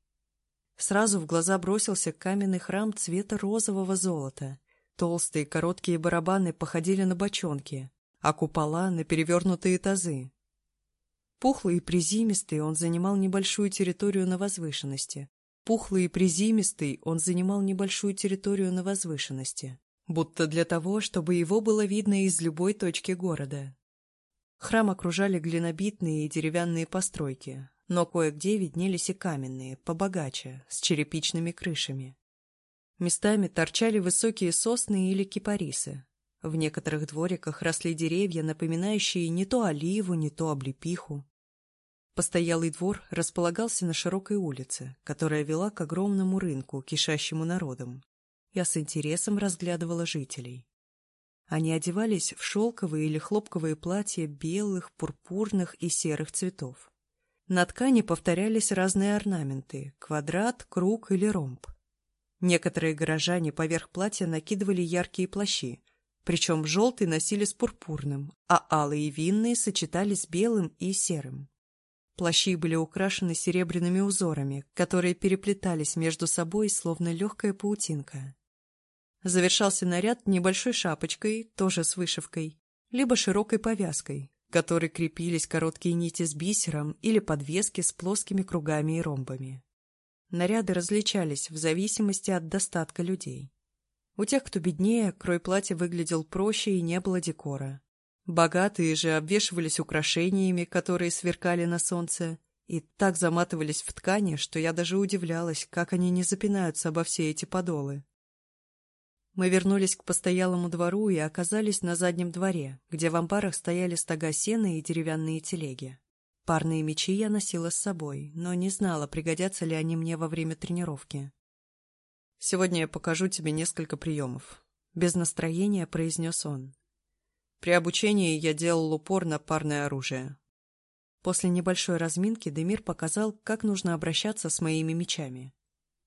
Сразу в глаза бросился каменный храм цвета розового золота. Толстые короткие барабаны походили на бочонки, а купола — на перевернутые тазы. Пухлый и призимистый он занимал небольшую территорию на возвышенности. Пухлый и призимистый он занимал небольшую территорию на возвышенности будто для того, чтобы его было видно из любой точки города. Храм окружали глинобитные и деревянные постройки, но кое-где виднелись и каменные, побогаче, с черепичными крышами. Местами торчали высокие сосны или кипарисы. В некоторых двориках росли деревья, напоминающие не то оливу, не то облепиху. Постоялый двор располагался на широкой улице, которая вела к огромному рынку, кишащему народом, я с интересом разглядывала жителей. Они одевались в шелковые или хлопковые платья белых, пурпурных и серых цветов. На ткани повторялись разные орнаменты – квадрат, круг или ромб. Некоторые горожане поверх платья накидывали яркие плащи, причем желтый носили с пурпурным, а алые и винные сочетались с белым и серым. Плащи были украшены серебряными узорами, которые переплетались между собой, словно легкая паутинка. Завершался наряд небольшой шапочкой, тоже с вышивкой, либо широкой повязкой, к которой крепились короткие нити с бисером или подвески с плоскими кругами и ромбами. Наряды различались в зависимости от достатка людей. У тех, кто беднее, крой платья выглядел проще и не было декора. Богатые же обвешивались украшениями, которые сверкали на солнце, и так заматывались в ткани, что я даже удивлялась, как они не запинаются обо все эти подолы. Мы вернулись к постоялому двору и оказались на заднем дворе, где в амбарах стояли стога сена и деревянные телеги. Парные мечи я носила с собой, но не знала, пригодятся ли они мне во время тренировки. «Сегодня я покажу тебе несколько приемов», — без настроения произнес он. При обучении я делал упор на парное оружие. После небольшой разминки Демир показал, как нужно обращаться с моими мечами.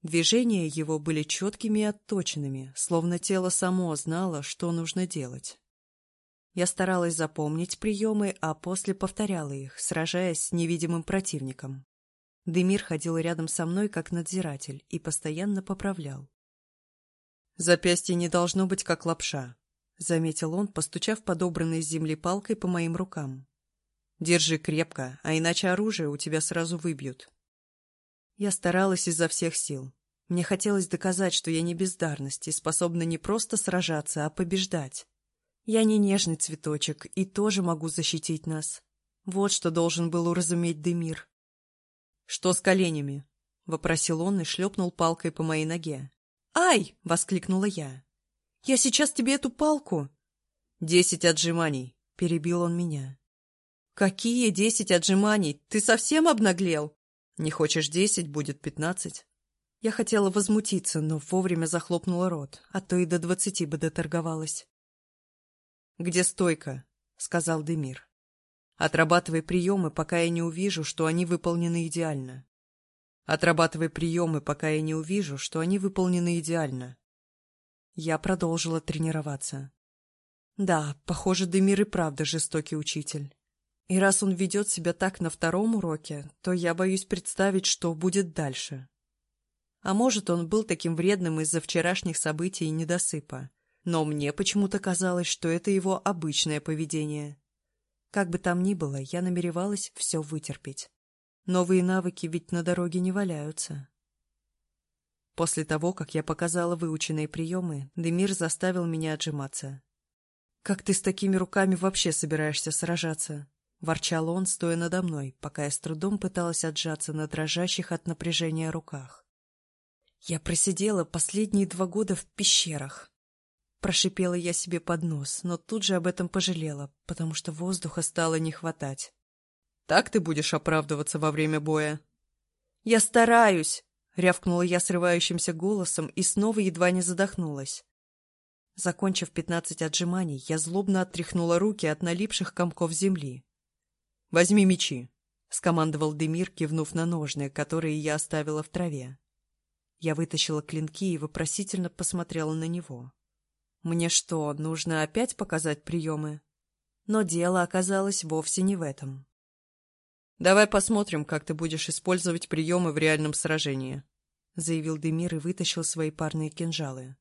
Движения его были четкими и отточенными, словно тело само знало, что нужно делать. Я старалась запомнить приемы, а после повторяла их, сражаясь с невидимым противником. Демир ходил рядом со мной как надзиратель и постоянно поправлял. «Запястье не должно быть как лапша», — заметил он, постучав подобранной с земли палкой по моим рукам. «Держи крепко, а иначе оружие у тебя сразу выбьют». Я старалась изо всех сил. Мне хотелось доказать, что я не бездарность и способна не просто сражаться, а побеждать. Я не нежный цветочек и тоже могу защитить нас. Вот что должен был уразуметь Демир. — Что с коленями? — вопросил он и шлепнул палкой по моей ноге. «Ай!» — воскликнула я. «Я сейчас тебе эту палку!» «Десять отжиманий!» — перебил он меня. «Какие десять отжиманий? Ты совсем обнаглел?» «Не хочешь десять, будет пятнадцать». Я хотела возмутиться, но вовремя захлопнула рот, а то и до двадцати бы доторговалась. «Где стойка?» — сказал Демир. «Отрабатывай приемы, пока я не увижу, что они выполнены идеально. Отрабатывай приемы, пока я не увижу, что они выполнены идеально». Я продолжила тренироваться. Да, похоже, Демир и правда жестокий учитель. И раз он ведет себя так на втором уроке, то я боюсь представить, что будет дальше. А может, он был таким вредным из-за вчерашних событий и недосыпа. Но мне почему-то казалось, что это его обычное поведение. Как бы там ни было, я намеревалась все вытерпеть. Новые навыки ведь на дороге не валяются. После того, как я показала выученные приемы, Демир заставил меня отжиматься. «Как ты с такими руками вообще собираешься сражаться?» — ворчал он, стоя надо мной, пока я с трудом пыталась отжаться на дрожащих от напряжения руках. Я просидела последние два года в пещерах. Прошипела я себе под нос, но тут же об этом пожалела, потому что воздуха стало не хватать. «Так ты будешь оправдываться во время боя?» «Я стараюсь!» — рявкнула я срывающимся голосом и снова едва не задохнулась. Закончив пятнадцать отжиманий, я злобно отряхнула руки от налипших комков земли. «Возьми мечи», — скомандовал Демир, кивнув на ножны, которые я оставила в траве. Я вытащила клинки и вопросительно посмотрела на него. Мне что, нужно опять показать приемы? Но дело оказалось вовсе не в этом. «Давай посмотрим, как ты будешь использовать приемы в реальном сражении», — заявил Демир и вытащил свои парные кинжалы.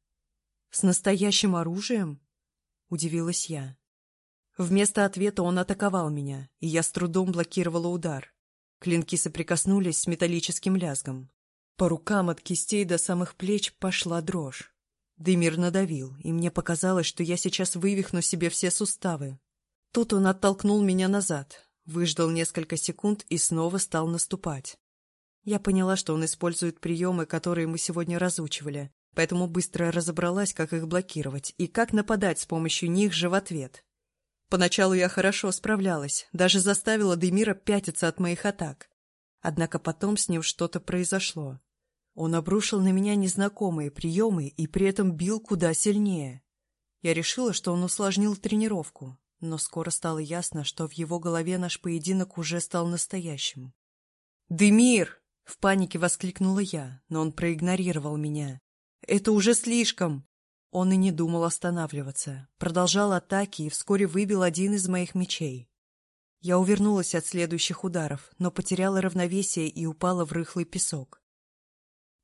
«С настоящим оружием?» — удивилась я. Вместо ответа он атаковал меня, и я с трудом блокировала удар. Клинки соприкоснулись с металлическим лязгом. По рукам от кистей до самых плеч пошла дрожь. Дымир надавил, и мне показалось, что я сейчас вывихну себе все суставы. Тут он оттолкнул меня назад, выждал несколько секунд и снова стал наступать. Я поняла, что он использует приемы, которые мы сегодня разучивали, поэтому быстро разобралась, как их блокировать и как нападать с помощью них же в ответ. Поначалу я хорошо справлялась, даже заставила Демира пятиться от моих атак. Однако потом с ним что-то произошло. Он обрушил на меня незнакомые приемы и при этом бил куда сильнее. Я решила, что он усложнил тренировку, но скоро стало ясно, что в его голове наш поединок уже стал настоящим. «Демир!» — в панике воскликнула я, но он проигнорировал меня. «Это уже слишком!» Он и не думал останавливаться, продолжал атаки и вскоре выбил один из моих мечей. Я увернулась от следующих ударов, но потеряла равновесие и упала в рыхлый песок.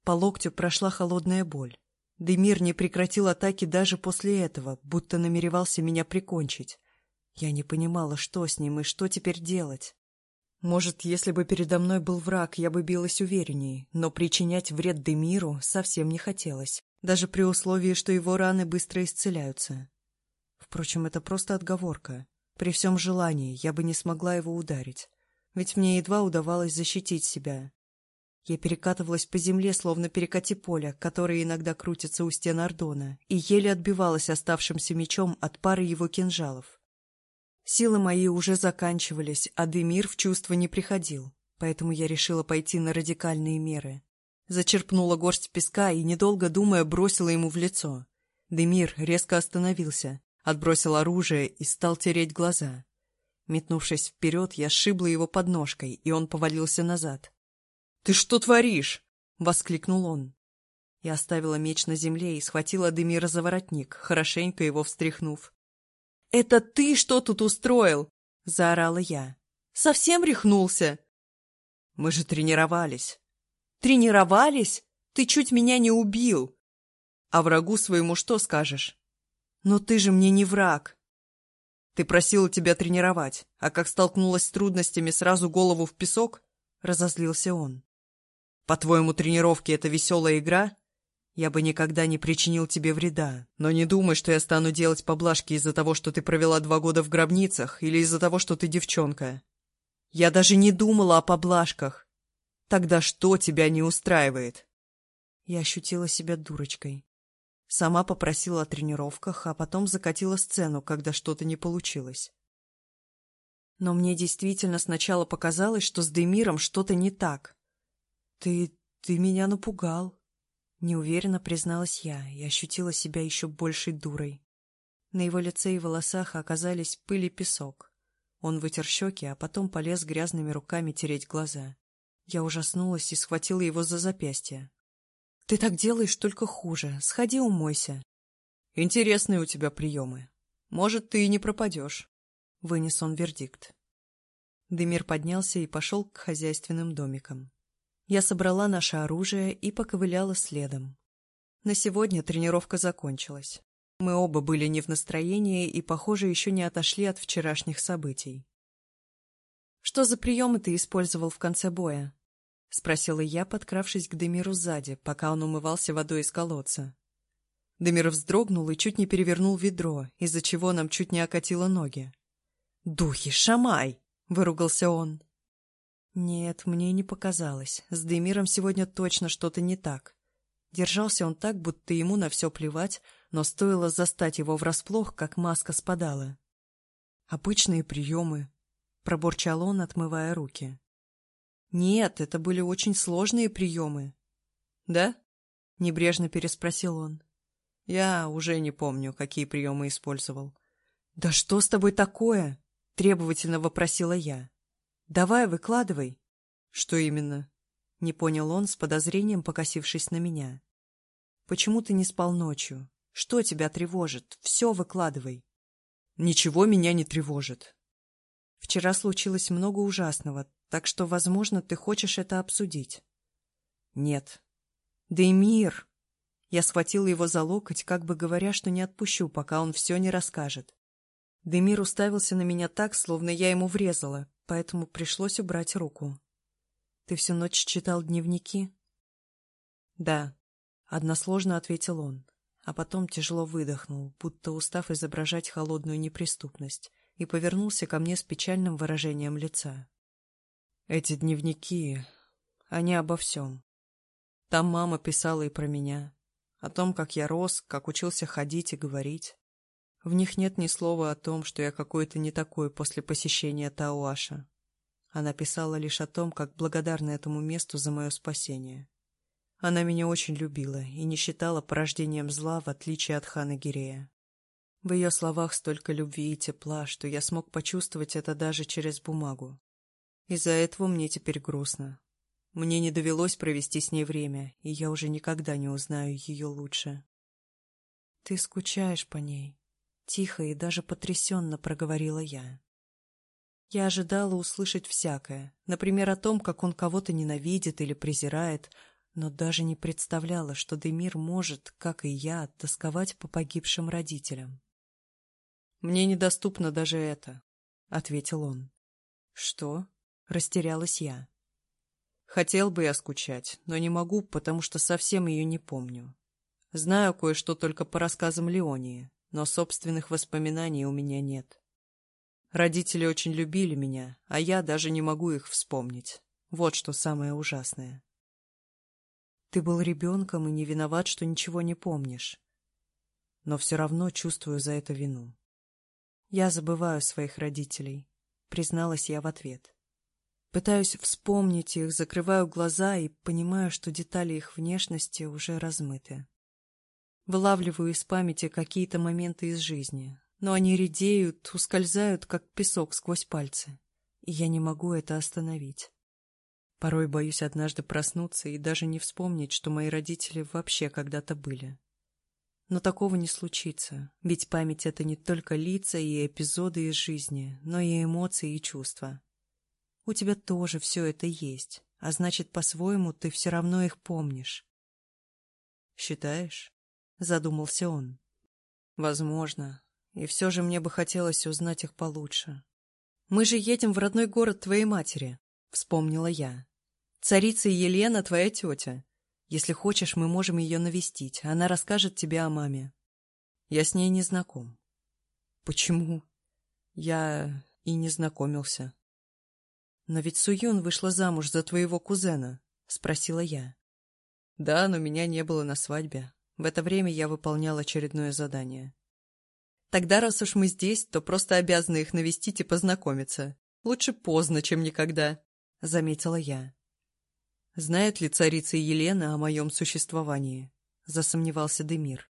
По локтю прошла холодная боль. Демир не прекратил атаки даже после этого, будто намеревался меня прикончить. Я не понимала, что с ним и что теперь делать. Может, если бы передо мной был враг, я бы билась увереннее, но причинять вред Демиру совсем не хотелось даже при условии, что его раны быстро исцеляются. Впрочем, это просто отговорка. При всем желании я бы не смогла его ударить, ведь мне едва удавалось защитить себя. Я перекатывалась по земле, словно перекати поля, которое иногда крутится у стен Ордона, и еле отбивалась оставшимся мечом от пары его кинжалов. Силы мои уже заканчивались, а Демир в чувство не приходил, поэтому я решила пойти на радикальные меры. Зачерпнула горсть песка и, недолго думая, бросила ему в лицо. Демир резко остановился, отбросил оружие и стал тереть глаза. Метнувшись вперед, я сшибла его подножкой, и он повалился назад. «Ты что творишь?» — воскликнул он. Я оставила меч на земле и схватила Демира за воротник, хорошенько его встряхнув. «Это ты что тут устроил?» — заорала я. «Совсем рехнулся?» «Мы же тренировались», Тренировались? Ты чуть меня не убил. А врагу своему что скажешь? Но ты же мне не враг. Ты просила тебя тренировать, а как столкнулась с трудностями, сразу голову в песок? Разозлился он. По-твоему, тренировки — это веселая игра? Я бы никогда не причинил тебе вреда, но не думай, что я стану делать поблажки из-за того, что ты провела два года в гробницах или из-за того, что ты девчонка. Я даже не думала о поблажках. Тогда что тебя не устраивает? Я ощутила себя дурочкой. Сама попросила о тренировках, а потом закатила сцену, когда что-то не получилось. Но мне действительно сначала показалось, что с Демиром что-то не так. «Ты... ты меня напугал», — неуверенно призналась я и ощутила себя еще большей дурой. На его лице и волосах оказались пыль и песок. Он вытер щеки, а потом полез грязными руками тереть глаза. Я ужаснулась и схватила его за запястье. «Ты так делаешь только хуже. Сходи умойся». «Интересные у тебя приемы. Может, ты и не пропадешь», — вынес он вердикт. Демир поднялся и пошел к хозяйственным домикам. Я собрала наше оружие и поковыляла следом. На сегодня тренировка закончилась. Мы оба были не в настроении и, похоже, еще не отошли от вчерашних событий. «Что за приемы ты использовал в конце боя?» — спросила я, подкравшись к Демиру сзади, пока он умывался водой из колодца. Демир вздрогнул и чуть не перевернул ведро, из-за чего нам чуть не окатило ноги. «Духи, шамай!» — выругался он. Нет, мне не показалось. С Демиром сегодня точно что-то не так. Держался он так, будто ему на все плевать, но стоило застать его врасплох, как маска спадала. «Обычные приемы», — пробурчал он, отмывая руки. «Нет, это были очень сложные приемы». «Да?» — небрежно переспросил он. «Я уже не помню, какие приемы использовал». «Да что с тобой такое?» — требовательно вопросила я. «Давай, выкладывай». «Что именно?» — не понял он, с подозрением покосившись на меня. «Почему ты не спал ночью? Что тебя тревожит? Все выкладывай». «Ничего меня не тревожит». «Вчера случилось много ужасного, так что, возможно, ты хочешь это обсудить». «Нет». «Да и мир!» Я схватила его за локоть, как бы говоря, что не отпущу, пока он все не расскажет. Демир уставился на меня так, словно я ему врезала, поэтому пришлось убрать руку. «Ты всю ночь читал дневники?» «Да», — односложно ответил он, а потом тяжело выдохнул, будто устав изображать холодную неприступность, и повернулся ко мне с печальным выражением лица. «Эти дневники, они обо всем. Там мама писала и про меня, о том, как я рос, как учился ходить и говорить. В них нет ни слова о том, что я какой-то не такой после посещения Тауаша. Она писала лишь о том, как благодарна этому месту за мое спасение. Она меня очень любила и не считала порождением зла, в отличие от Хана Гирея. В ее словах столько любви и тепла, что я смог почувствовать это даже через бумагу. Из-за этого мне теперь грустно. Мне не довелось провести с ней время, и я уже никогда не узнаю ее лучше. Ты скучаешь по ней, Тихо и даже потрясенно проговорила я. Я ожидала услышать всякое, например, о том, как он кого-то ненавидит или презирает, но даже не представляла, что Демир может, как и я, тосковать по погибшим родителям. «Мне недоступно даже это», — ответил он. «Что?» — растерялась я. «Хотел бы я скучать, но не могу, потому что совсем ее не помню. Знаю кое-что только по рассказам Леонии, но собственных воспоминаний у меня нет. Родители очень любили меня, а я даже не могу их вспомнить. Вот что самое ужасное. Ты был ребенком и не виноват, что ничего не помнишь. Но все равно чувствую за это вину. Я забываю своих родителей, призналась я в ответ. Пытаюсь вспомнить их, закрываю глаза и понимаю, что детали их внешности уже размыты. Вылавливаю из памяти какие-то моменты из жизни, но они редеют, ускользают, как песок сквозь пальцы, и я не могу это остановить. Порой боюсь однажды проснуться и даже не вспомнить, что мои родители вообще когда-то были. Но такого не случится, ведь память — это не только лица и эпизоды из жизни, но и эмоции и чувства. У тебя тоже все это есть, а значит, по-своему ты все равно их помнишь. Считаешь? — задумался он. «Возможно. И все же мне бы хотелось узнать их получше. Мы же едем в родной город твоей матери», — вспомнила я. Царица Елена твоя тетя. Если хочешь, мы можем ее навестить. Она расскажет тебе о маме. Я с ней не знаком. Почему? Я и не знакомился. Но ведь Суюн вышла замуж за твоего кузена, спросила я. Да, но меня не было на свадьбе. В это время я выполнял очередное задание. Тогда, раз уж мы здесь, то просто обязаны их навестить и познакомиться. Лучше поздно, чем никогда, — заметила я. Знает ли царица Елена о моем существовании? — засомневался Демир.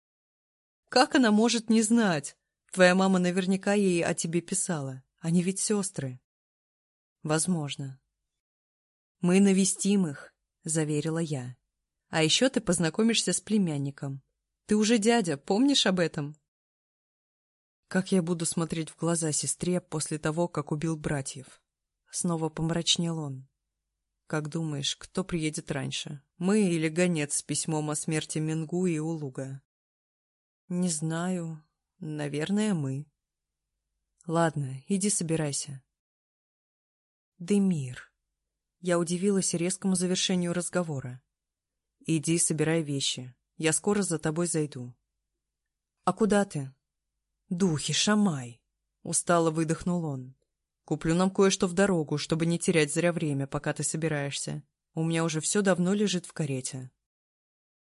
Как она может не знать? Твоя мама наверняка ей о тебе писала. Они ведь сестры. Возможно. Мы навестим их, — заверила я. А еще ты познакомишься с племянником. Ты уже дядя, помнишь об этом? Как я буду смотреть в глаза сестре после того, как убил братьев? Снова помрачнел он. Как думаешь, кто приедет раньше? Мы или гонец с письмом о смерти Мингу и Улуга? Не знаю. Наверное, мы. Ладно, иди собирайся. Демир. Я удивилась резкому завершению разговора. Иди, собирай вещи. Я скоро за тобой зайду. А куда ты? Духи, шамай. Устало выдохнул он. Куплю нам кое-что в дорогу, чтобы не терять зря время, пока ты собираешься. У меня уже все давно лежит в карете.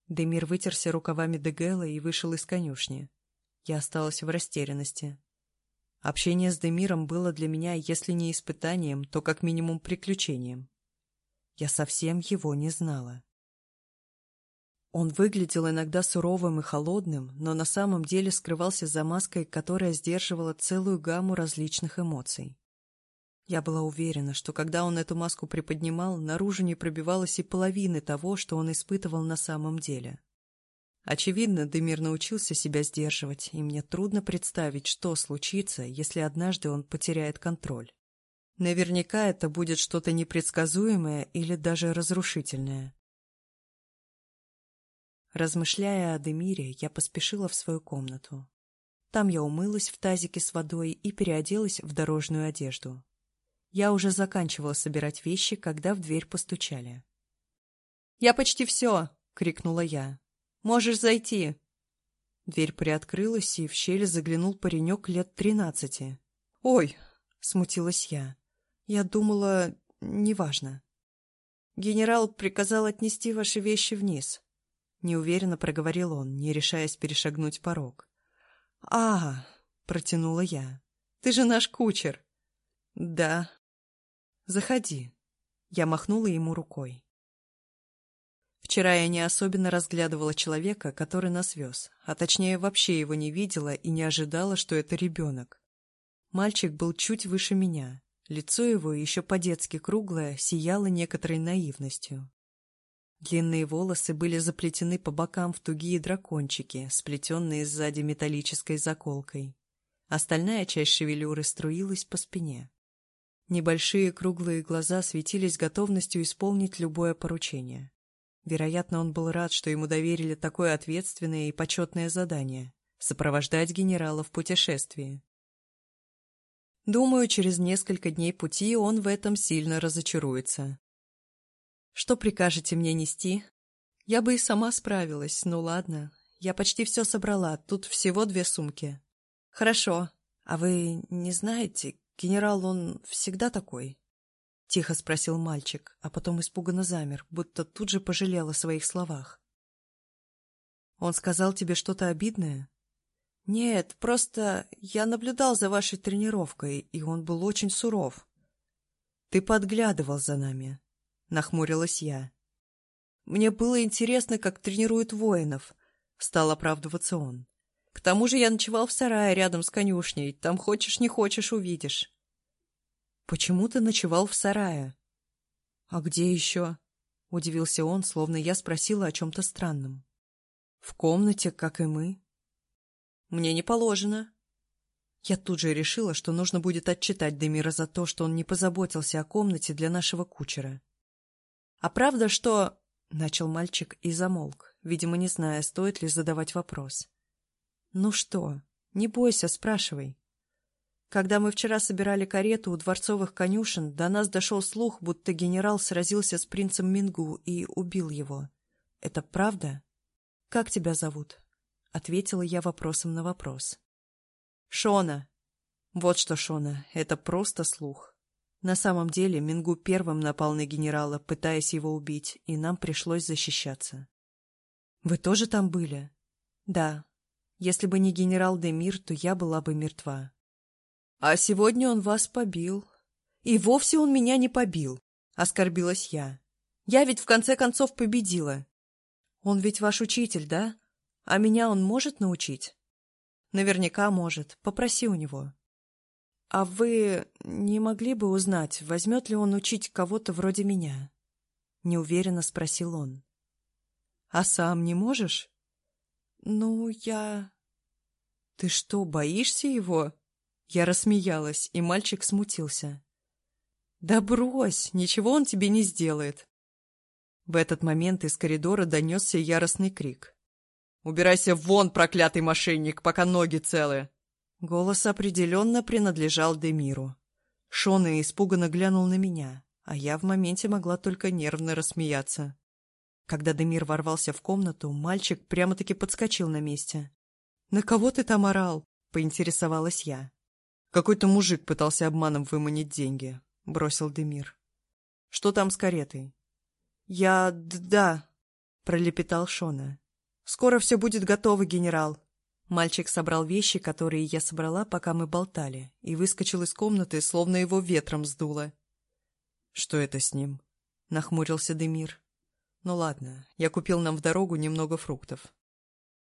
Демир вытерся рукавами Дегела и вышел из конюшни. Я осталась в растерянности. Общение с Демиром было для меня, если не испытанием, то как минимум приключением. Я совсем его не знала. Он выглядел иногда суровым и холодным, но на самом деле скрывался за маской, которая сдерживала целую гамму различных эмоций. Я была уверена, что когда он эту маску приподнимал, наружу не пробивалось и половины того, что он испытывал на самом деле. Очевидно, Демир научился себя сдерживать, и мне трудно представить, что случится, если однажды он потеряет контроль. Наверняка это будет что-то непредсказуемое или даже разрушительное. Размышляя о Демире, я поспешила в свою комнату. Там я умылась в тазике с водой и переоделась в дорожную одежду. Я уже заканчивала собирать вещи, когда в дверь постучали. «Я почти все!» — крикнула я. Можешь зайти. Дверь приоткрылась, и в щель заглянул паренек лет тринадцати. «Ой!» — смутилась я. «Я думала... неважно». «Генерал приказал отнести ваши вещи вниз», — неуверенно проговорил он, не решаясь перешагнуть порог. «А, — протянула я, — ты же наш кучер». «Да». «Заходи». Я махнула ему рукой. Вчера я не особенно разглядывала человека, который нас вез, а точнее вообще его не видела и не ожидала, что это ребенок. Мальчик был чуть выше меня. Лицо его, еще по-детски круглое, сияло некоторой наивностью. Длинные волосы были заплетены по бокам в тугие дракончики, сплетенные сзади металлической заколкой. Остальная часть шевелюры струилась по спине. Небольшие круглые глаза светились готовностью исполнить любое поручение. Вероятно, он был рад, что ему доверили такое ответственное и почетное задание — сопровождать генерала в путешествии. Думаю, через несколько дней пути он в этом сильно разочаруется. Что прикажете мне нести? Я бы и сама справилась, ну ладно. Я почти все собрала, тут всего две сумки. Хорошо. А вы не знаете, генерал, он всегда такой? — тихо спросил мальчик, а потом испуганно замер, будто тут же пожалел о своих словах. «Он сказал тебе что-то обидное?» «Нет, просто я наблюдал за вашей тренировкой, и он был очень суров». «Ты подглядывал за нами», — нахмурилась я. «Мне было интересно, как тренируют воинов», — стал оправдываться он. «К тому же я ночевал в сарае рядом с конюшней, там хочешь не хочешь увидишь». «Почему ты ночевал в сарае?» «А где еще?» — удивился он, словно я спросила о чем-то странном. «В комнате, как и мы». «Мне не положено». Я тут же решила, что нужно будет отчитать Демира за то, что он не позаботился о комнате для нашего кучера. «А правда, что...» — начал мальчик и замолк, видимо, не зная, стоит ли задавать вопрос. «Ну что, не бойся, спрашивай». Когда мы вчера собирали карету у дворцовых конюшен, до нас дошел слух, будто генерал сразился с принцем Мингу и убил его. Это правда? Как тебя зовут? Ответила я вопросом на вопрос. Шона. Вот что, Шона, это просто слух. На самом деле Мингу первым напал на генерала, пытаясь его убить, и нам пришлось защищаться. Вы тоже там были? Да. Если бы не генерал Демир, то я была бы мертва. А сегодня он вас побил. И вовсе он меня не побил, оскорбилась я. Я ведь в конце концов победила. Он ведь ваш учитель, да? А меня он может научить? Наверняка может. Попроси у него. А вы не могли бы узнать, возьмет ли он учить кого-то вроде меня? Неуверенно спросил он. А сам не можешь? Ну, я... Ты что, боишься его? Я рассмеялась, и мальчик смутился. «Да брось, ничего он тебе не сделает!» В этот момент из коридора донесся яростный крик. «Убирайся вон, проклятый мошенник, пока ноги целы!» Голос определенно принадлежал Демиру. Шона испуганно глянул на меня, а я в моменте могла только нервно рассмеяться. Когда Демир ворвался в комнату, мальчик прямо-таки подскочил на месте. «На кого ты там орал?» — поинтересовалась я. Какой-то мужик пытался обманом выманить деньги, — бросил Демир. — Что там с каретой? — Я... да, — пролепетал Шона. — Скоро все будет готово, генерал. Мальчик собрал вещи, которые я собрала, пока мы болтали, и выскочил из комнаты, словно его ветром сдуло. — Что это с ним? — нахмурился Демир. — Ну ладно, я купил нам в дорогу немного фруктов.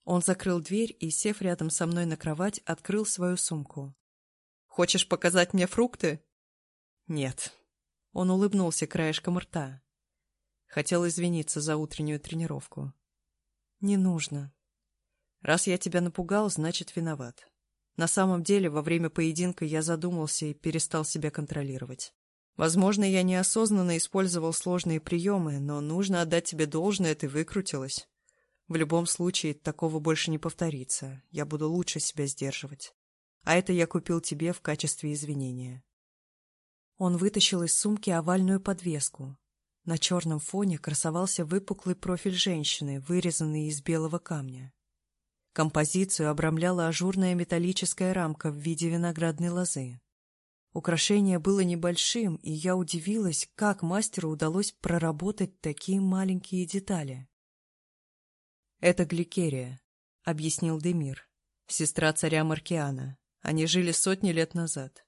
Он закрыл дверь и, сев рядом со мной на кровать, открыл свою сумку. Хочешь показать мне фрукты?» «Нет». Он улыбнулся краешком рта. Хотел извиниться за утреннюю тренировку. «Не нужно. Раз я тебя напугал, значит, виноват. На самом деле, во время поединка я задумался и перестал себя контролировать. Возможно, я неосознанно использовал сложные приемы, но нужно отдать тебе должное, ты выкрутилась. В любом случае, такого больше не повторится. Я буду лучше себя сдерживать. А это я купил тебе в качестве извинения. Он вытащил из сумки овальную подвеску. На черном фоне красовался выпуклый профиль женщины, вырезанный из белого камня. Композицию обрамляла ажурная металлическая рамка в виде виноградной лозы. Украшение было небольшим, и я удивилась, как мастеру удалось проработать такие маленькие детали. «Это Гликерия», — объяснил Демир, сестра царя Маркиана. Они жили сотни лет назад.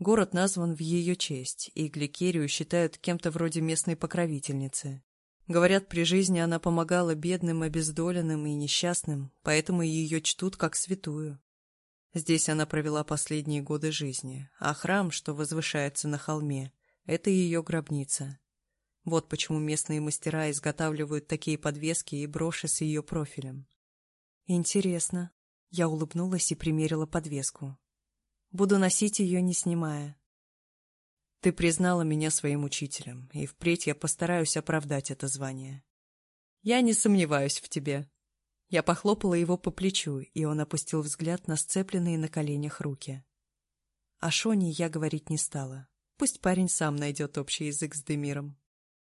Город назван в ее честь, и Гликерию считают кем-то вроде местной покровительницы. Говорят, при жизни она помогала бедным, обездоленным и несчастным, поэтому ее чтут как святую. Здесь она провела последние годы жизни, а храм, что возвышается на холме, — это ее гробница. Вот почему местные мастера изготавливают такие подвески и броши с ее профилем. Интересно, я улыбнулась и примерила подвеску. Буду носить ее, не снимая. Ты признала меня своим учителем, и впредь я постараюсь оправдать это звание. Я не сомневаюсь в тебе. Я похлопала его по плечу, и он опустил взгляд на сцепленные на коленях руки. О Шоне я говорить не стала. Пусть парень сам найдет общий язык с Демиром.